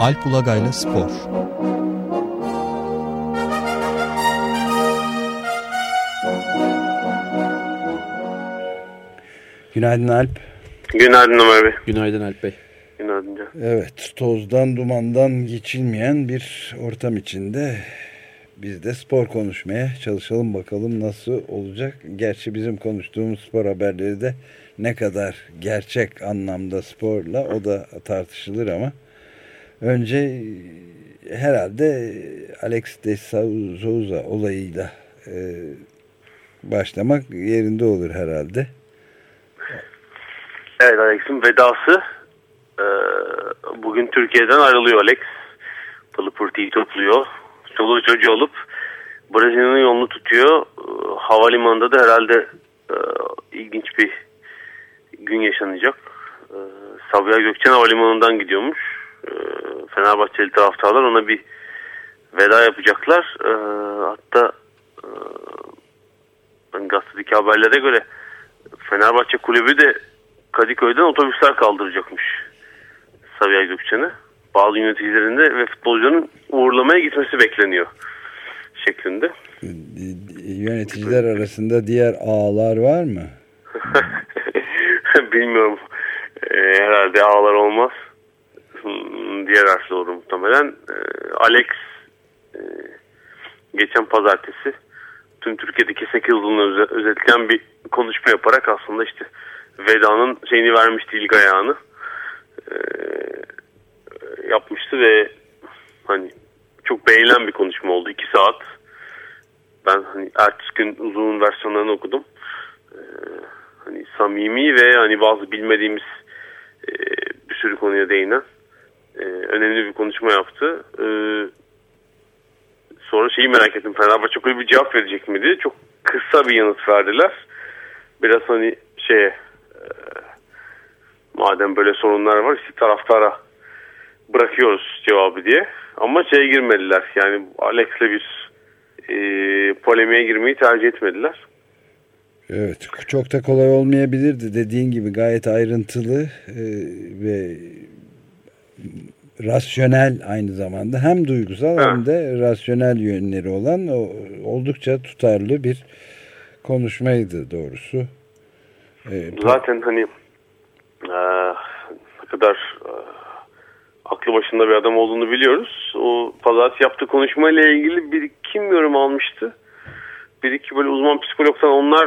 Alp Ulagay'la Spor Günaydın Alp. Günaydın Ömer Bey. Günaydın Alp Bey. Günaydın Can. Evet, tozdan dumandan geçilmeyen bir ortam içinde biz de spor konuşmaya çalışalım bakalım nasıl olacak. Gerçi bizim konuştuğumuz spor haberleri de ne kadar gerçek anlamda sporla o da tartışılır ama önce herhalde Alex de Souza olayıyla e, başlamak yerinde olur herhalde. Evet Alex'in vedası ee, bugün Türkiye'den ayrılıyor Alex. Pılıpırtıyı topluyor. Çoluğu çocuğu alıp Brezilya'nın yolunu tutuyor. Havalimanında da herhalde e, ilginç bir gün yaşanacak. Ee, Sabiha Gökçen Havalimanı'ndan gidiyormuş. Fenerbahçeli taraftarlar ona bir veda yapacaklar. Ee, hatta e, ben gazetedeki haberlere göre Fenerbahçe kulübü de Kadıköy'den otobüsler kaldıracakmış Sabiha Gökçen'e. Bazı yöneticilerinde ve futbolcuların uğurlamaya gitmesi bekleniyor şeklinde. Yöneticiler arasında diğer ağlar var mı? Bilmiyorum. Ee, herhalde ağlar olmaz. Diğer harfli olur muhtemelen. Ee, Alex e, geçen pazartesi tüm Türkiye'deki 8 yılını özetleyen bir konuşma yaparak aslında işte Veda'nın şeyini vermişti ilk ayağını e, yapmıştı ve hani çok beğenilen bir konuşma oldu. 2 saat. Ben hani ertesi gün uzun versiyonlarını okudum. E, hani samimi ve hani bazı bilmediğimiz e, bir sürü konuya değinen e, önemli bir konuşma yaptı. E, sonra şeyi merak ettim. Fenerbahçe kulübü cevap verecek mi diye. Çok kısa bir yanıt verdiler. Biraz hani şeye madem böyle sorunlar var işte taraftara bırakıyoruz cevabı diye. Ama şeye girmediler yani Alex'le bir e, polemiğe girmeyi tercih etmediler. Evet çok da kolay olmayabilirdi dediğin gibi gayet ayrıntılı e, ve rasyonel aynı zamanda hem duygusal ha. hem de rasyonel yönleri olan o, oldukça tutarlı bir konuşmaydı doğrusu. Ee, Zaten hani e, ne kadar e, aklı başında bir adam olduğunu biliyoruz. O pazartesi yaptığı konuşmayla ilgili bir kim yorum almıştı? Bir iki böyle uzman psikologdan onlar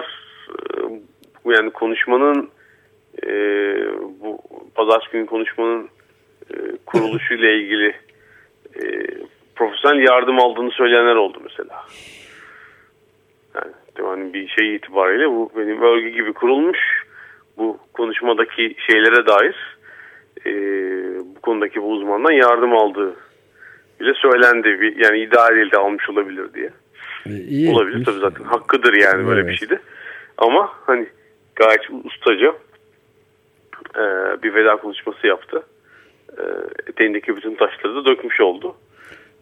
e, yani konuşmanın e, bu pazartesi günü konuşmanın e, kuruluşuyla ilgili e, profesyonel yardım aldığını söyleyenler oldu mesela. Yani, yani bir şey itibariyle bu benim örgü gibi kurulmuş bu konuşmadaki şeylere dair e, bu konudaki bu uzmandan yardım aldığı bile söylendi. Bir, yani idare elde almış olabilir diye. E, iyi olabilir etmiş. tabii zaten hakkıdır yani evet. böyle bir şeydi. Ama hani gayet ustaca e, bir veda konuşması yaptı. E, eteğindeki bütün taşları da dökmüş oldu.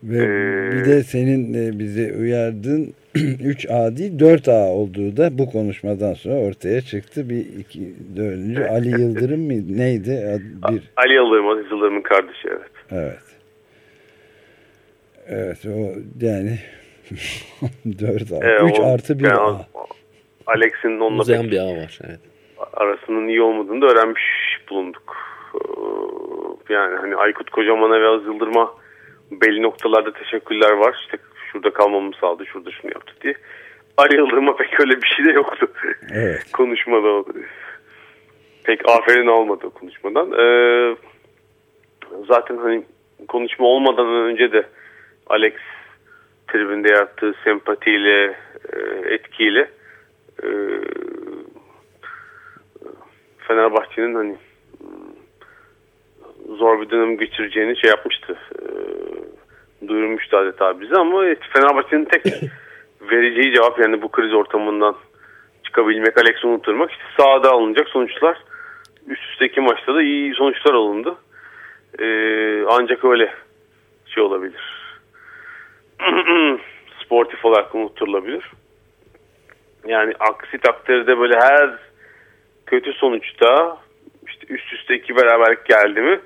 Ve ee, bir de senin bize uyardığın 3A değil 4A olduğu da bu konuşmadan sonra ortaya çıktı. Bir iki dördüncü Ali Yıldırım mı neydi? Bir... Ali Yıldırım Aziz Yıldırım'ın kardeşi evet. Evet. Evet o yani 4A. Evet, 3 o, artı 1 yani, A. Alex'in onunla Uzayan bir A var. Evet. Arasının iyi olmadığını da öğrenmiş bulunduk. Yani hani Aykut Kocaman'a ve Aziz Yıldırım'a belli noktalarda teşekkürler var. İşte şurada kalmamı sağladı, şurada şunu yaptı diye. Ali Yıldırım'a pek öyle bir şey de yoktu. Evet. Konuşmada pek aferin almadı konuşmadan. Ee, zaten hani konuşma olmadan önce de Alex tribünde yarattığı sempatiyle, e, etkiyle e, Fenerbahçe'nin hani zor bir dönem geçireceğini şey yapmıştı. E, duyurmuştu adeta bize ama Fenerbahçe'nin tek vereceği cevap yani bu kriz ortamından çıkabilmek, Alex'i unutturmak. İşte sahada alınacak sonuçlar. Üst üste iki maçta da iyi sonuçlar alındı. Ee, ancak öyle şey olabilir. Sportif olarak unutturulabilir. Yani aksi takdirde böyle her kötü sonuçta üst üste iki beraberlik geldi mi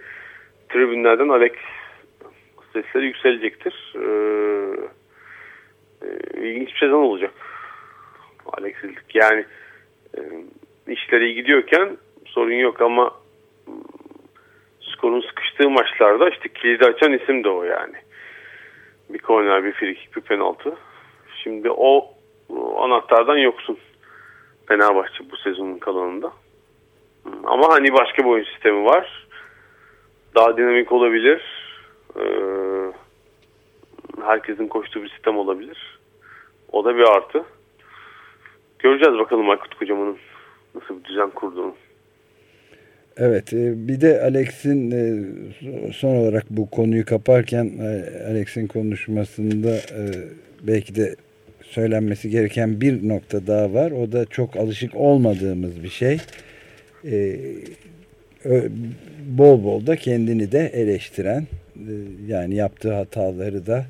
tribünlerden Alex sesleri yükselecektir. Ee, e, ilginç bir sezon olacak. Alex'lik yani e, işleri iyi gidiyorken sorun yok ama skorun sıkıştığı maçlarda işte kilidi açan isim de o yani. Bir korner, bir frikik, bir penaltı. Şimdi o, o anahtardan yoksun Fenerbahçe bu sezonun kalanında. Ama hani başka bir oyun sistemi var. Daha dinamik olabilir. Ee, herkesin koştuğu bir sistem olabilir. O da bir artı. Göreceğiz bakalım Aykut Kocaman'ın nasıl bir düzen kurduğunu. Evet e, bir de Alex'in e, son olarak bu konuyu kaparken e, Alex'in konuşmasında belki de söylenmesi gereken bir nokta daha var. O da çok alışık olmadığımız bir şey. Bol bol da kendini de eleştiren yani yaptığı hataları da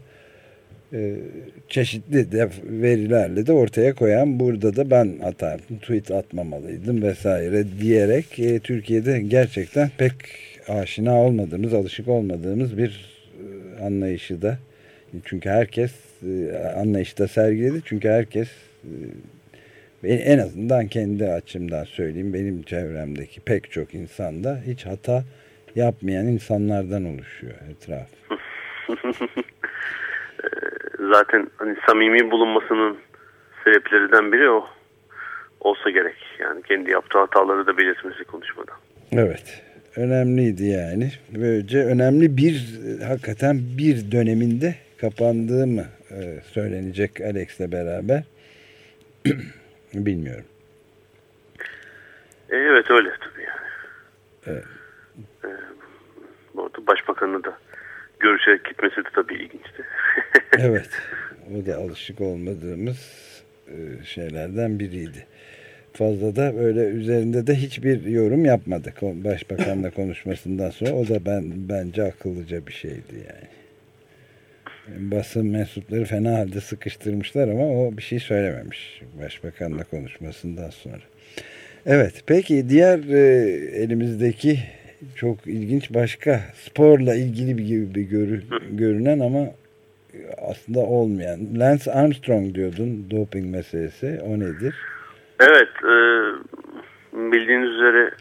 e, çeşitli de verilerle de ortaya koyan burada da ben hata tweet atmamalıydım vesaire diyerek e, Türkiye'de gerçekten pek aşina olmadığımız, alışık olmadığımız bir e, anlayışı da çünkü herkes e, anlayışta sergiledi. Çünkü herkes e, en azından kendi açımdan söyleyeyim benim çevremdeki pek çok insanda hiç hata yapmayan insanlardan oluşuyor etraf. zaten hani samimi bulunmasının sebeplerinden biri o olsa gerek. Yani kendi yaptığı hataları da belirtmesi konuşmada. Evet. Önemliydi yani. Böylece önemli bir hakikaten bir döneminde kapandığı mı e, söylenecek Alex'le beraber. Bilmiyorum. E, evet öyle tabii yani. Evet. E, bu arada başbakanı da görüşerek gitmesi de tabii ilginçti. evet. O da alışık olmadığımız e, şeylerden biriydi. Fazla da böyle üzerinde de hiçbir yorum yapmadı. Başbakanla konuşmasından sonra o da ben bence akıllıca bir şeydi yani. Basın mensupları fena halde sıkıştırmışlar ama o bir şey söylememiş başbakanla konuşmasından sonra. Evet peki diğer e, elimizdeki çok ilginç başka sporla ilgili bir gibi bir görü, görünen ama aslında olmayan. Lance Armstrong diyordun doping meselesi. O nedir? Evet. E, bildiğiniz üzere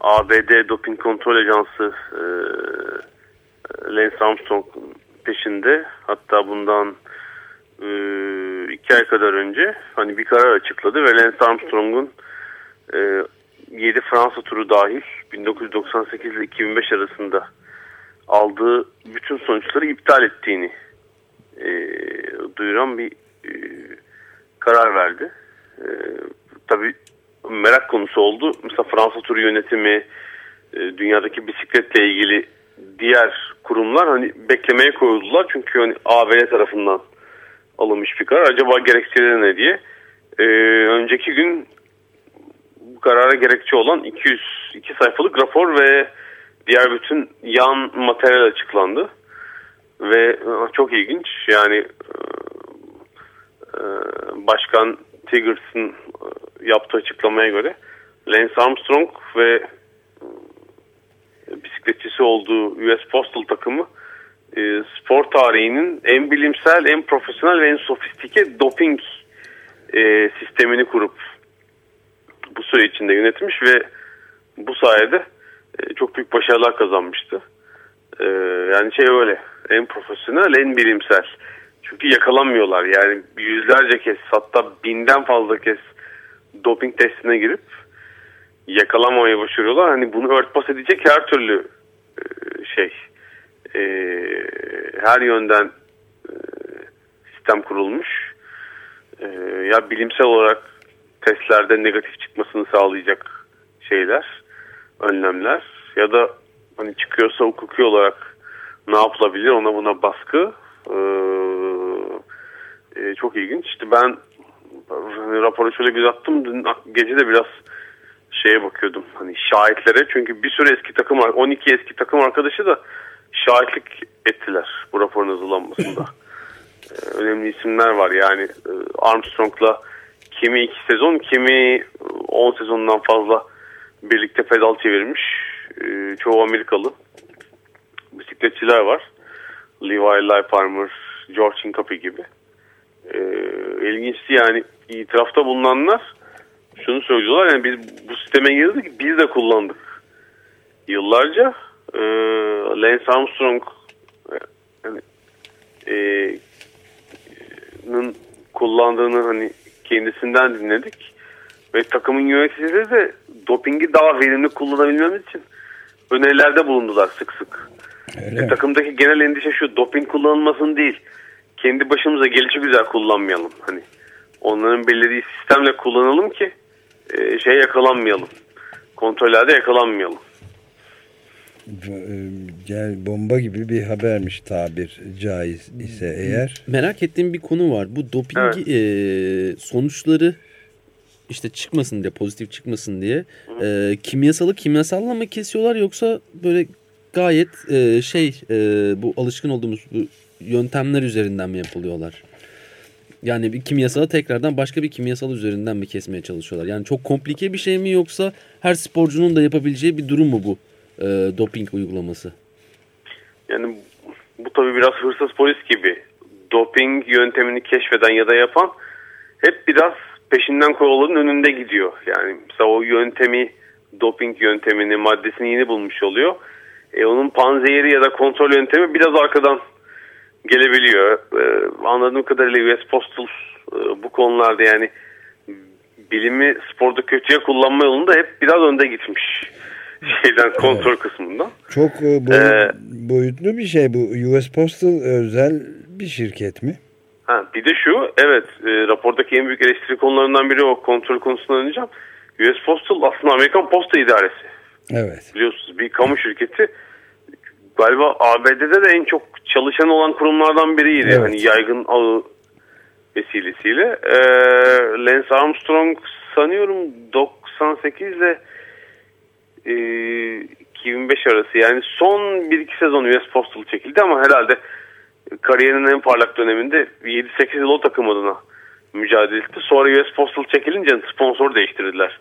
ABD Doping Kontrol Ajansı e, Lance Armstrong peşinde. Hatta bundan e, iki ay kadar önce hani bir karar açıkladı ve Lance Armstrong'un e, 7 Fransa turu dahil 1998 ile 2005 arasında aldığı bütün sonuçları iptal ettiğini e, duyuran bir e, karar verdi. E, tabii merak konusu oldu. Mesela Fransa turu yönetimi, e, dünyadaki bisikletle ilgili diğer kurumlar hani beklemeye koyuldular. Çünkü hani ABD tarafından alınmış bir karar. Acaba gerekçeleri ne diye. E, önceki gün karara gerekçe olan 202 sayfalık rapor ve diğer bütün yan materyal açıklandı. Ve e, çok ilginç yani e, e, Başkan Tiggers'ın yaptığı açıklamaya göre Lance Armstrong ve bisikletçisi olduğu US Postal takımı spor tarihinin en bilimsel, en profesyonel ve en sofistike doping sistemini kurup bu süre içinde yönetmiş ve bu sayede e, çok büyük başarılar kazanmıştı. E, yani şey öyle en profesyonel en bilimsel. Çünkü yakalanmıyorlar yani yüzlerce kez hatta binden fazla kez doping testine girip yakalanmaya başarıyorlar. Hani bunu örtbas edecek her türlü e, şey her yönden sistem kurulmuş. Ya bilimsel olarak testlerde negatif çıkmasını sağlayacak şeyler, önlemler ya da hani çıkıyorsa hukuki olarak ne yapılabilir ona buna baskı e, çok ilginç. İşte ben hani raporu şöyle göz attım. Dün gece de biraz şeye bakıyordum. Hani şahitlere çünkü bir sürü eski takım 12 eski takım arkadaşı da şahitlik ettiler bu raporun hazırlanmasında. ee, önemli isimler var yani e, Armstrong'la kimi iki sezon kimi 10 sezondan fazla birlikte pedal çevirmiş. E, çoğu Amerikalı bisikletçiler var. Levi Leipheimer, George Hincapie gibi. E, ilginçti yani itirafta bulunanlar şunu söylüyorlar yani biz bu sisteme girdik biz de kullandık. Yıllarca e, Lance Armstrong yani, e, kullandığını hani kendisinden dinledik. Ve takımın yöneticileri de dopingi daha verimli kullanabilmemiz için önerilerde bulundular sık sık. Öyle takımdaki genel endişe şu doping kullanılmasın değil. Kendi başımıza gelişi güzel kullanmayalım. Hani onların belirlediği sistemle kullanalım ki e, şey yakalanmayalım. Kontrollerde yakalanmayalım. Gel bomba gibi bir habermiş tabir caiz ise eğer. Merak ettiğim bir konu var. Bu doping evet. e, sonuçları işte çıkmasın diye pozitif çıkmasın diye e, kimyasalı kimyasalla mı kesiyorlar yoksa böyle gayet e, şey e, bu alışkın olduğumuz bu yöntemler üzerinden mi yapılıyorlar? Yani bir kimyasalı tekrardan başka bir kimyasal üzerinden mi kesmeye çalışıyorlar? Yani çok komplike bir şey mi yoksa her sporcunun da yapabileceği bir durum mu bu e, doping uygulaması? Yani bu tabii biraz hırsız polis gibi. Doping yöntemini keşfeden ya da yapan hep biraz peşinden kovaların önünde gidiyor. Yani mesela o yöntemi, doping yöntemini, maddesini yeni bulmuş oluyor. E, onun panzehiri ya da kontrol yöntemi biraz arkadan gelebiliyor. E, anladığım kadarıyla US Postal e, bu konularda yani bilimi sporda kötüye kullanma yolunda hep biraz önde gitmiş. Şeyden kontrol evet. kısmından. Çok e, boy, ee, boyutlu bir şey bu. US Postal özel bir şirket mi? Ha, bir de şu, evet e, rapordaki en büyük eleştiri konularından biri o kontrol konusundan oynayacağım. US Postal aslında Amerikan Posta İdaresi. Evet. Biliyorsunuz bir kamu şirketi. Galiba ABD'de de en çok çalışan olan kurumlardan biriydi. Evet. Hani yaygın ağı vesilesiyle. E, Lance Armstrong sanıyorum 98 ile e, 2005 arası yani son bir iki sezon US Postal çekildi ama herhalde kariyerinin en parlak döneminde 7-8 yıl o takım adına mücadele etti. Sonra US Postal çekilince sponsor değiştirdiler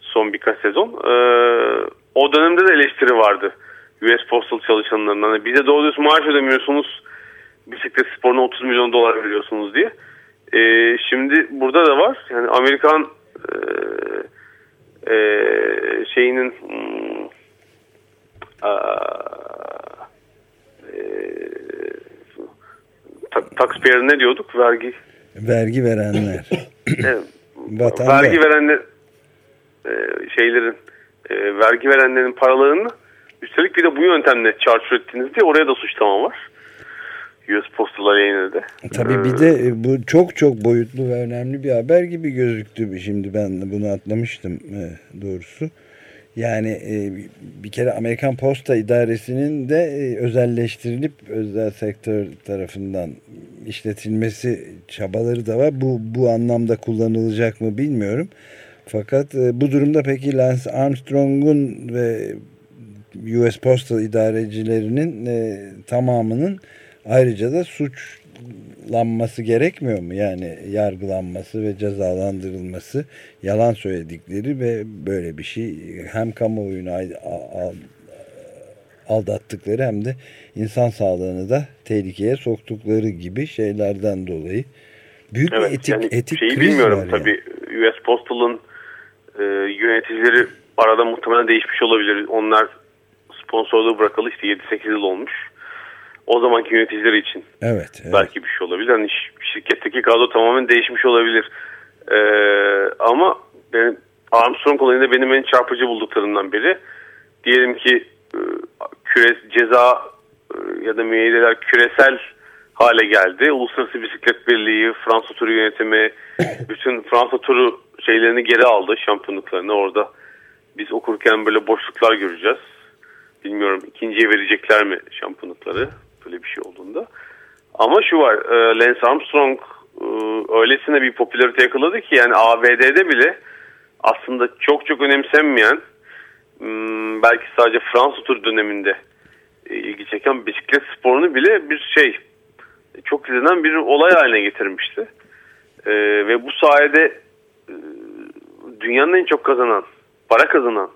son birkaç sezon. Ee, o dönemde de eleştiri vardı US Postal çalışanlarından. Yani bize doğru düz maaş ödemiyorsunuz bisiklet sporuna 30 milyon dolar veriyorsunuz diye. Ee, şimdi burada da var. Yani Amerikan e, e, şeyinin hmm, taxpayer ne diyorduk? Vergi. Vergi verenler. evet. vergi verenler e, şeylerin e, vergi verenlerin paralarını üstelik bir de bu yöntemle çarçur ettiniz diye oraya da suçlama var. US Postal yayınladı. Tabii bir de e, bu çok çok boyutlu ve önemli bir haber gibi gözüktü. Şimdi ben bunu atlamıştım doğrusu. Yani e, bir kere Amerikan Posta İdaresi'nin de e, özelleştirilip özel sektör tarafından işletilmesi çabaları da var. Bu, bu anlamda kullanılacak mı bilmiyorum. Fakat e, bu durumda peki Lance Armstrong'un ve US Postal idarecilerinin e, tamamının ayrıca da suç lanması gerekmiyor mu? Yani yargılanması ve cezalandırılması yalan söyledikleri ve böyle bir şey hem kamuoyunu aldattıkları hem de insan sağlığını da tehlikeye soktukları gibi şeylerden dolayı büyük evet, bir etik, yani etik şeyi kriz bilmiyorum var tabii yani. US Postal'ın e, yöneticileri arada muhtemelen değişmiş olabilir. Onlar sponsorluğu bırakalı işte 7-8 yıl olmuş o zamanki yöneticiler için evet, evet. belki bir şey olabilir. Hani şirketteki kadro tamamen değişmiş olabilir. Ee, ama benim, Armstrong olayında benim en çarpıcı bulduklarımdan biri. Diyelim ki e, küre, ceza e, ya da müeyyideler küresel hale geldi. Uluslararası Bisiklet Birliği, Fransa Turu yönetimi, bütün Fransa Turu şeylerini geri aldı şampiyonluklarını. Orada biz okurken böyle boşluklar göreceğiz. Bilmiyorum ikinciye verecekler mi şampiyonlukları böyle bir şey olduğunda. Ama şu var e, Lance Armstrong e, öylesine bir popülarite yakaladı ki yani ABD'de bile aslında çok çok önemsenmeyen hmm, belki sadece Fransa tur döneminde e, ilgi çeken bisiklet sporunu bile bir şey çok izlenen bir olay haline getirmişti. ve bu sayede dünyanın en çok kazanan, para kazanan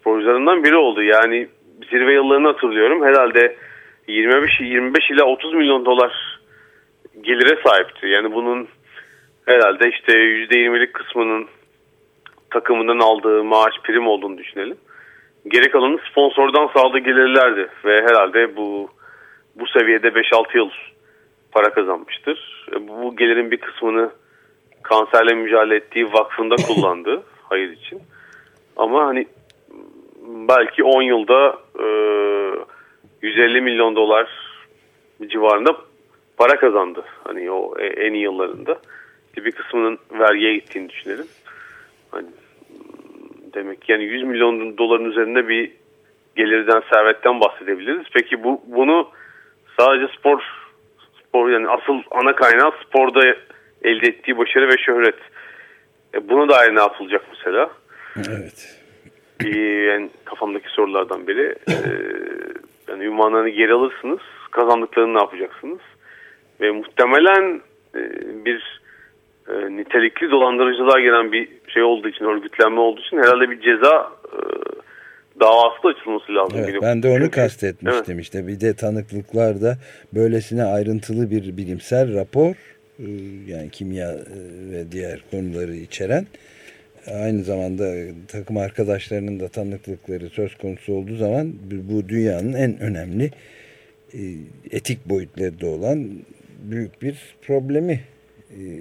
sporcularından biri oldu. Yani zirve yıllarını hatırlıyorum. Herhalde 25 25 ila 30 milyon dolar gelire sahipti. Yani bunun herhalde işte %20'lik kısmının takımından aldığı maaş prim olduğunu düşünelim. Geri kalanı sponsordan sağladığı gelirlerdi ve herhalde bu bu seviyede 5-6 yıl para kazanmıştır. E, bu gelirin bir kısmını kanserle mücadele ettiği vakfında kullandı hayır için. Ama hani belki 10 yılda e, 150 milyon dolar civarında para kazandı. Hani o e, en iyi yıllarında. Bir kısmının vergiye gittiğini düşünelim. Hani demek yani 100 milyon doların üzerinde bir gelirden, servetten bahsedebiliriz. Peki bu bunu sadece spor spor yani asıl ana kaynağı sporda elde ettiği başarı ve şöhret. E buna dair ne yapılacak mesela? Evet. Yani kafamdaki sorulardan biri. E, yani ünvanlarını geri alırsınız. Kazandıklarını ne yapacaksınız? Ve muhtemelen e, bir e, nitelikli dolandırıcılığa gelen bir şey olduğu için, örgütlenme olduğu için herhalde bir ceza e, davası da açılması lazım. Evet, ben de onu kastetmiştim evet. işte. Bir de tanıklıklarda böylesine ayrıntılı bir bilimsel rapor e, yani kimya e, ve diğer konuları içeren aynı zamanda takım arkadaşlarının da tanıklıkları söz konusu olduğu zaman bu dünyanın en önemli e, etik boyutları da olan büyük bir problemi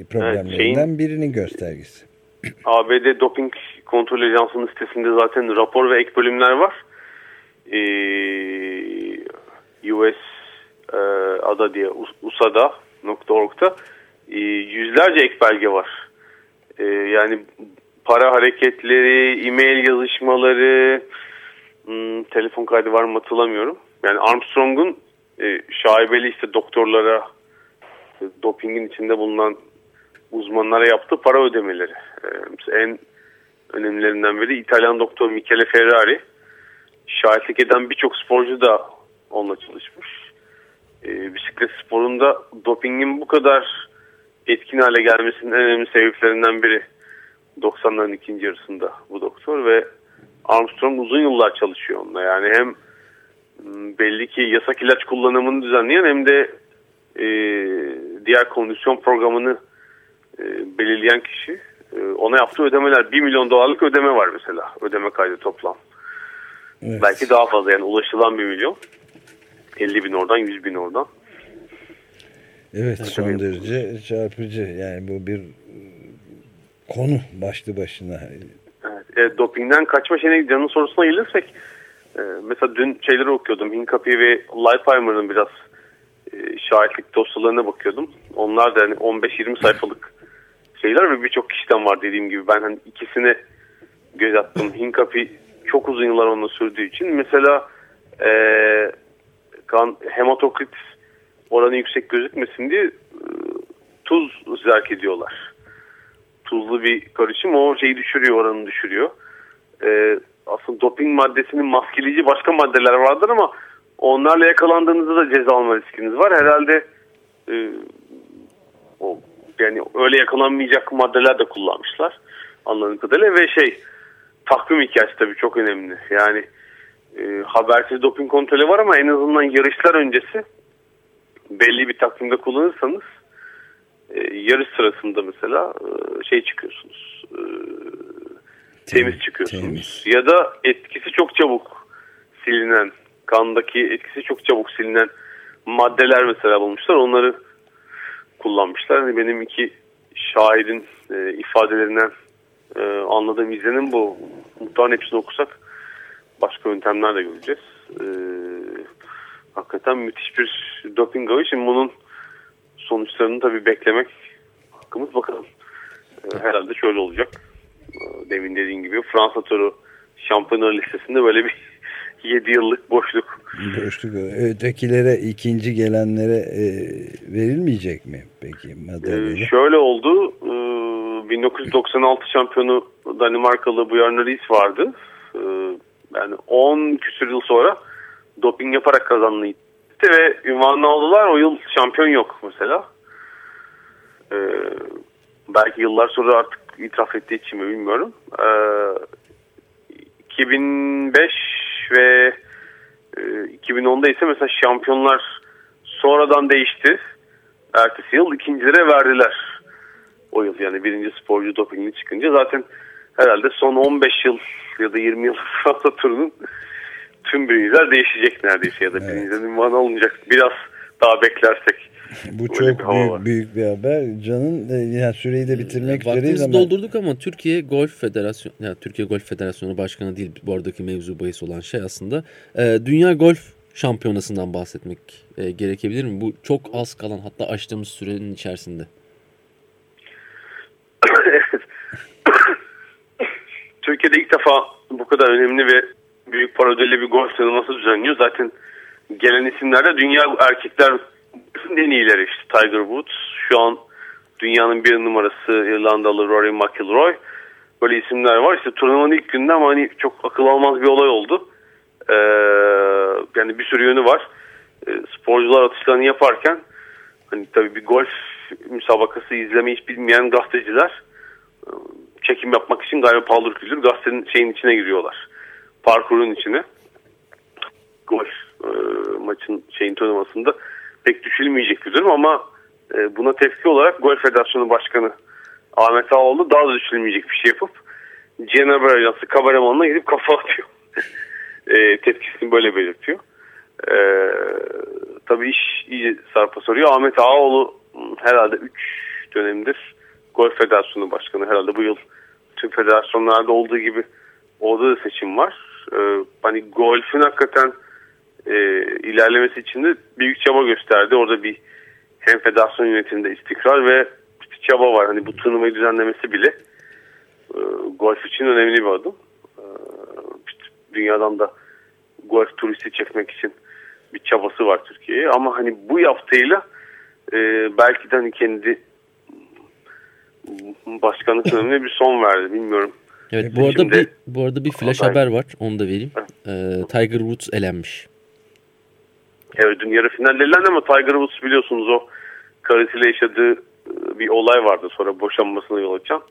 problemlerinden evet, birinin göstergesi. ABD Doping Kontrol Ajansı'nın sitesinde zaten rapor ve ek bölümler var. Ee, US e, ada diye usada.org'da e, yüzlerce ek belge var. E, yani para hareketleri, e-mail yazışmaları, hmm, telefon kaydı var mı hatırlamıyorum. Yani Armstrong'un e, şaibeli işte doktorlara, e, dopingin içinde bulunan uzmanlara yaptığı para ödemeleri. E, en önemlilerinden biri İtalyan doktor Michele Ferrari. Şahitlik eden birçok sporcu da onunla çalışmış. E, bisiklet sporunda dopingin bu kadar etkin hale gelmesinin en önemli sebeplerinden biri 90'ların ikinci yarısında bu doktor ve Armstrong uzun yıllar çalışıyor onunla. Yani hem belli ki yasak ilaç kullanımını düzenleyen hem de e, diğer kondisyon programını e, belirleyen kişi. E, ona yaptığı ödemeler 1 milyon dolarlık ödeme var mesela. Ödeme kaydı toplam. Evet. Belki daha fazla yani ulaşılan 1 milyon. 50 bin oradan 100 bin oradan. Evet yani son derece çarpıcı. Yani bu bir konu başlı başına. Evet, e, dopingden kaçma şeyine canın sorusuna gelirsek e, mesela dün şeyleri okuyordum. Hinkapi ve Leipheimer'ın biraz e, şahitlik dosyalarına bakıyordum. Onlar da yani 15-20 sayfalık şeyler ve birçok kişiden var dediğim gibi. Ben hani ikisini göz attım. Hinkapi çok uzun yıllar onunla sürdüğü için. Mesela e, kan hematokrit oranı yüksek gözükmesin diye e, tuz zerk ediyorlar. Tuzlu bir karışım o şeyi düşürüyor, oranını düşürüyor. E, aslında doping maddesinin maskeleyici başka maddeler vardır ama onlarla yakalandığınızda da ceza alma riskiniz var. Herhalde e, o yani öyle yakalanmayacak maddeler de kullanmışlar anladığım kadarıyla ve şey takvim hikayesi tabii çok önemli. Yani e, habersiz doping kontrolü var ama en azından yarışlar öncesi belli bir takvimde kullanırsanız e, yarış sırasında mesela e, şey çıkıyorsunuz e, temiz çıkıyorsunuz. Temiz. Ya da etkisi çok çabuk silinen kandaki etkisi çok çabuk silinen maddeler mesela bulmuşlar. Onları kullanmışlar. Hani benim iki şahidin e, ifadelerinden e, anladığım izlenim bu. Muhtemelen hepsini okusak başka yöntemler de göreceğiz. E, hakikaten müthiş bir doping ağı. Şimdi bunun sonuçlarını tabii beklemek hakkımız bakalım. E, herhalde şöyle olacak. E, demin dediğin gibi Fransa turu şampiyonlar listesinde böyle bir 7 yıllık boşluk. Boşluk. Ötekilere ikinci gelenlere e, verilmeyecek mi peki? Ee, şöyle oldu. Ee, 1996 şampiyonu Danimarkalı Björn Ries vardı. Ee, yani 10 küsur yıl sonra doping yaparak kazandı ve ünvanını aldılar. O yıl şampiyon yok mesela. Ee, belki yıllar sonra artık itiraf ettiği için mi bilmiyorum. Ee, 2005 ve E, 2010'da ise mesela şampiyonlar sonradan değişti. Ertesi yıl ikincilere verdiler. O yıl yani birinci sporcu dopingli çıkınca zaten herhalde son 15 yıl ya da 20 yıl Fransa turunun tüm birinciler değişecek neredeyse ya da evet. birincilerin ünvanı alınacak. Biraz daha beklersek. Bu çok büyük, büyük bir haber. Can'ın e, yani süreyi de bitirmek üzereyiz ama. doldurduk ama Türkiye Golf Federasyonu, yani Türkiye Golf Federasyonu Başkanı değil bu aradaki mevzu bahis olan şey aslında. E, Dünya Golf Şampiyonası'ndan bahsetmek e, gerekebilir mi? Bu çok az kalan hatta açtığımız sürenin içerisinde. Türkiye'de ilk defa bu kadar önemli ve büyük para bir golf turnuvası düzenliyor. Zaten gelen isimlerde dünya erkekler en iyileri işte Tiger Woods. Şu an dünyanın bir numarası İrlandalı Rory McIlroy. Böyle isimler var. İşte turnuvanın ilk günde ama hani çok akıl almaz bir olay oldu. Ee, yani bir sürü yönü var. Ee, sporcular atışlarını yaparken hani tabii bir golf müsabakası izlemeyi hiç bilmeyen gazeteciler e, çekim yapmak için galiba paldır küldür gazetenin şeyin içine giriyorlar. Parkurun içine. Golf e, maçın şeyin turnuvasında pek düşülmeyecek bir durum ama e, buna tepki olarak Golf Federasyonu Başkanı Ahmet Ağoğlu daha da düşülmeyecek bir şey yapıp Haber Ajansı kameramanına gidip kafa atıyor. e, tepkisini böyle belirtiyor. E, tabii iş iyice sarpa soruyor. Ahmet Ağaoğlu herhalde 3 dönemdir Golf Federasyonu Başkanı herhalde bu yıl tüm federasyonlarda olduğu gibi orada da seçim var. Ee, hani golfün hakikaten e, ilerlemesi için de büyük çaba gösterdi. Orada bir hem federasyon yönetiminde istikrar ve çaba var. Hani bu turnuvayı düzenlemesi bile e, golf için önemli bir adım. E, işte dünyadan da golf turisti çekmek için bir çabası var Türkiye'ye. Ama hani bu yaptığıyla e, belki de hani kendi başkanlık dönemine bir son verdi. Bilmiyorum. Evet bu arada bir bu arada bir flash haber var. Onu da vereyim. Ee, Tiger Woods elenmiş. Evet dün yarı finalde elendi ama Tiger Woods biliyorsunuz o karısıyla yaşadığı e, bir olay vardı. Sonra boşanmasına yol açan.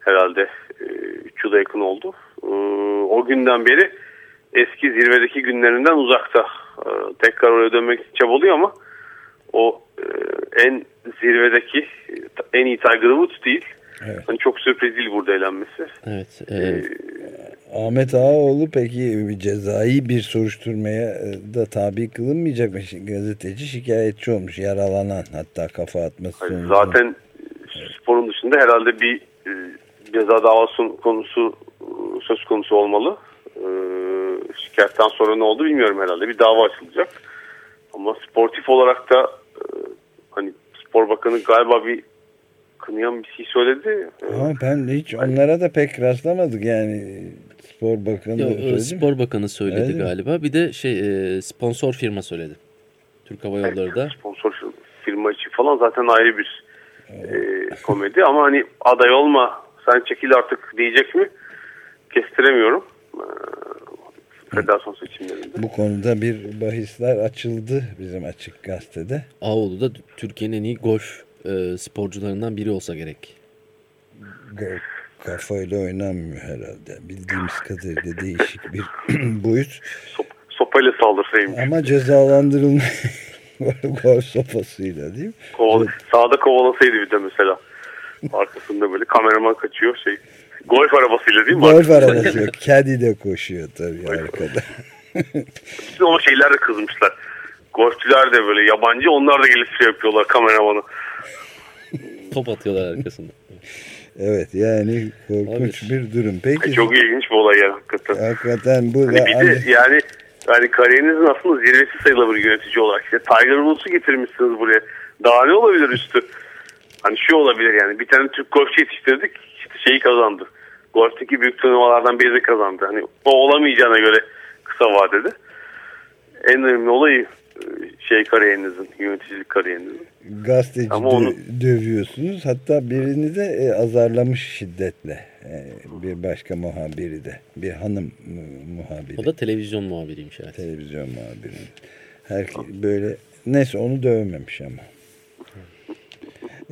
Herhalde 3 e, yıla yakın oldu. E, o günden beri eski zirvedeki günlerinden uzakta. E, tekrar oraya dönmek için çabalıyor ama o e, en zirvedeki en iyi Tiger Woods değil. Evet. Hani çok sürpriz değil burada eğlenmesi. Evet. E, ee, Ahmet Ağaoğlu peki cezai bir soruşturmaya e, da tabi kılınmayacak mı? Gazeteci şikayetçi olmuş yaralanan hatta kafa atması yani Zaten evet. sporun dışında herhalde bir e, ceza davası konusu e, söz konusu olmalı. E, şikayetten sonra ne oldu bilmiyorum herhalde. Bir dava açılacak. Ama sportif olarak da e, hani spor bakanı galiba bir kınayan bir şey söyledi. Ama ben hiç onlara da pek rastlamadık yani spor bakanı Yo, söyledi Spor mi? bakanı söyledi Öyle galiba. Mi? Bir de şey e, sponsor firma söyledi. Türk Hava Yolları da. sponsor firma için falan zaten ayrı bir evet. e, komedi ama hani aday olma sen çekil artık diyecek mi? Kestiremiyorum. E, federasyon seçimlerinde. Bu konuda bir bahisler açıldı bizim açık gazetede. Ağoğlu da Türkiye'nin en iyi golf e, sporcularından biri olsa gerek. Golf kafayla oynanmıyor herhalde. Bildiğimiz kadarıyla değişik bir boyut. Sop, sopayla saldırsaymış. Ama cezalandırılma golf sopasıyla değil mi? Koval sağda kovalasaydı bir de mesela. Arkasında böyle kameraman kaçıyor şey. Golf arabasıyla değil mi? Golf arabası yok. Caddy de koşuyor tabii arkada. Bütün o şeyler de kızmışlar. Golfçüler de böyle yabancı onlar da gelip şey yapıyorlar kameramanı. Top atıyorlar arkasında. Evet yani korkunç Abi. bir durum. Peki. Çok ilginç bir olay ya hakikaten. Hakikaten bu hani da... Bir de hani... yani yani kariyerinizin aslında zirvesi sayılabilir yönetici olarak. İşte Tiger Woods'u getirmişsiniz buraya. Daha ne olabilir üstü? Hani şu olabilir yani bir tane Türk golfçi yetiştirdik işte şeyi kazandı. Golfteki büyük turnuvalardan biri kazandı. Hani o olamayacağına göre kısa vadede. En önemli olayı şey kariyerinizin, yöneticilik kariyerinizin. Gazeteci Ama onu... dövüyorsunuz. Hatta birini de e, azarlamış şiddetle. E, bir başka muhabiri de. Bir hanım muhabiri. O da televizyon muhabiriymiş. Evet. Televizyon muhabiri. Her böyle neyse onu dövmemiş ama.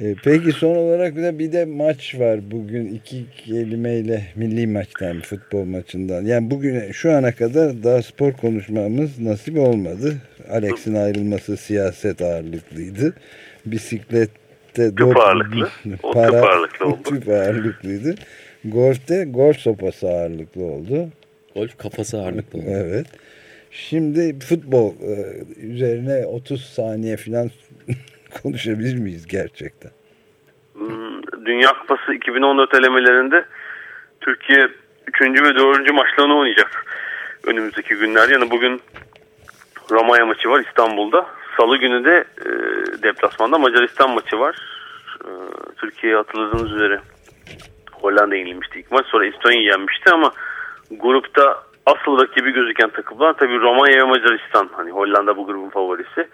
E, peki son olarak da bir de maç var bugün iki kelimeyle milli maçtan futbol maçından. Yani bugün şu ana kadar daha spor konuşmamız nasip olmadı. Alex'in ayrılması siyaset ağırlıklıydı. Bisiklette tüp ağırlıklı. O para, tüp ağırlıklı oldu. Tüp ağırlıklıydı. Golf'te golf sopası ağırlıklı oldu. Golf kafası ağırlıklı oldu. Evet. Şimdi futbol e, üzerine 30 saniye falan konuşabilir miyiz gerçekten? Hmm, Dünya Kupası 2014 elemelerinde Türkiye 3. ve 4. maçlarını oynayacak önümüzdeki günler. Yani bugün Romanya maçı var İstanbul'da. Salı günü de e, deplasmanda Macaristan maçı var. E, Türkiye'ye hatırladığınız üzere Hollanda yenilmişti ilk maç. Sonra Estonya yenmişti ama grupta asıl rakibi gözüken takımlar tabii Romanya ve Macaristan. Hani Hollanda bu grubun favorisi.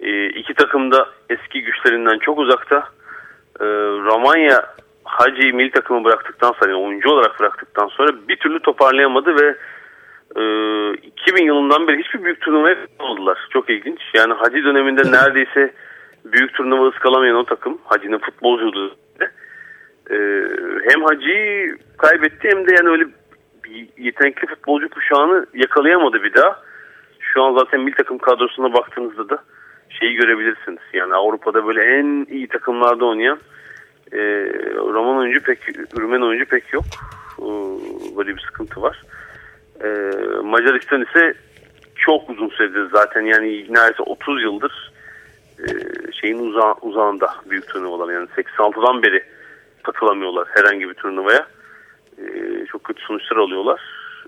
E, iki takım da eski güçlerinden çok uzakta. E, Romanya Hacı milli takımı bıraktıktan sonra yani oyuncu olarak bıraktıktan sonra bir türlü toparlayamadı ve e, 2000 yılından beri hiçbir büyük turnuvaya oldular. Çok ilginç. Yani Hacı döneminde neredeyse büyük turnuva ıskalamayan o takım. Hacı'nın futbolculuğu. E, hem Hacı'yı kaybetti hem de yani öyle yetenekli futbolcu kuşağını yakalayamadı bir daha. Şu an zaten milli takım kadrosuna baktığınızda da şeyi görebilirsiniz. Yani Avrupa'da böyle en iyi takımlarda oynayan e, Roman oyuncu pek, Rumen oyuncu pek yok. E, böyle bir sıkıntı var. E, Macaristan ise çok uzun süredir zaten yani neredeyse 30 yıldır e, şeyin uza, uzağında büyük turnuvalar. Yani 86'dan beri katılamıyorlar herhangi bir turnuvaya. E, çok kötü sonuçlar alıyorlar.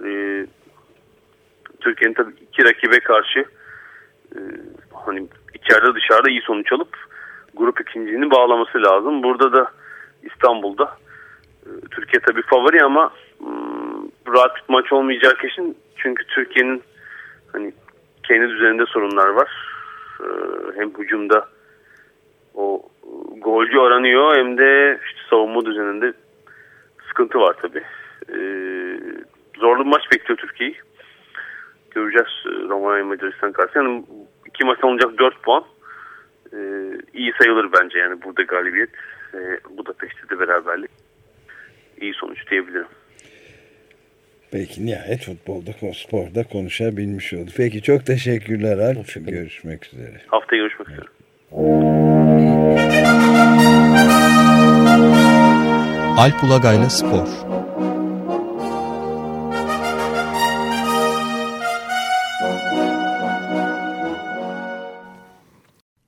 E, Türkiye'nin tabii iki rakibe karşı e, hani içeride dışarıda iyi sonuç alıp grup ikinciliğini bağlaması lazım. Burada da İstanbul'da e, Türkiye tabii favori ama hmm, rahat bir maç olmayacağı kesin. Çünkü Türkiye'nin hani kendi düzeninde sorunlar var. E, hem hücumda o golcü aranıyor hem de işte savunma düzeninde sıkıntı var tabii. E, zorlu bir maç bekliyor Türkiye'yi. Göreceğiz Romanya Macaristan karşı. Yani iki maç alınacak 4 puan e, iyi sayılır bence yani burada galibiyet e, Budapeşte de beraberlik iyi sonuç diyebilirim. Peki nihayet futbolda, sporda konuşabilmiş oldu. Peki çok teşekkürler Alp. Görüşmek üzere. Haftaya görüşmek üzere. Alp Ulagay'la Spor